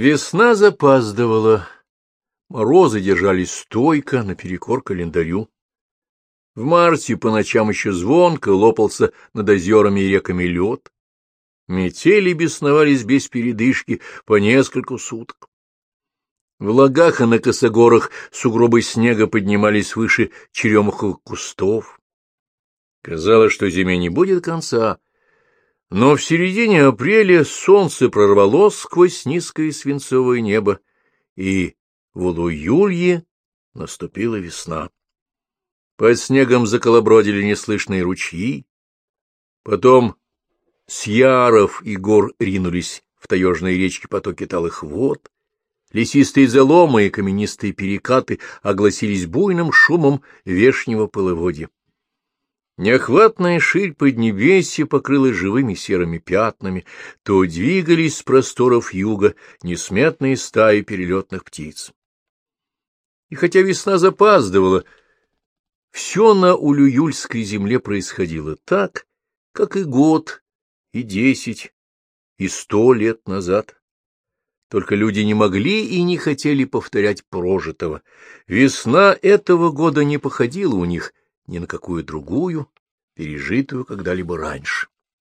Весна запаздывала. Морозы держались стойко наперекор календарю. В марте по ночам еще звонко лопался над озерами и реками лед. Метели бесновались без передышки по несколько суток. В лагах и на косогорах сугробы снега поднимались выше черемуховых кустов. Казалось, что зиме не будет конца, но в середине апреля солнце прорвалось сквозь низкое свинцовое небо, и в Улуюлье наступила весна. Под снегом заколобродили неслышные ручьи, потом с яров и гор ринулись в таежные речки потоки талых вод, Лесистые заломы и каменистые перекаты огласились буйным шумом вешнего половодья. Неохватная ширь поднебесья покрылась живыми серыми пятнами, то двигались с просторов юга несметные стаи перелетных птиц. И хотя весна запаздывала, все на Улююльской земле происходило так, как и год, и десять, и сто лет назад. Только люди не могли и не хотели повторять прожитого. Весна этого года не походила у них ни на какую другую, пережитую когда-либо раньше.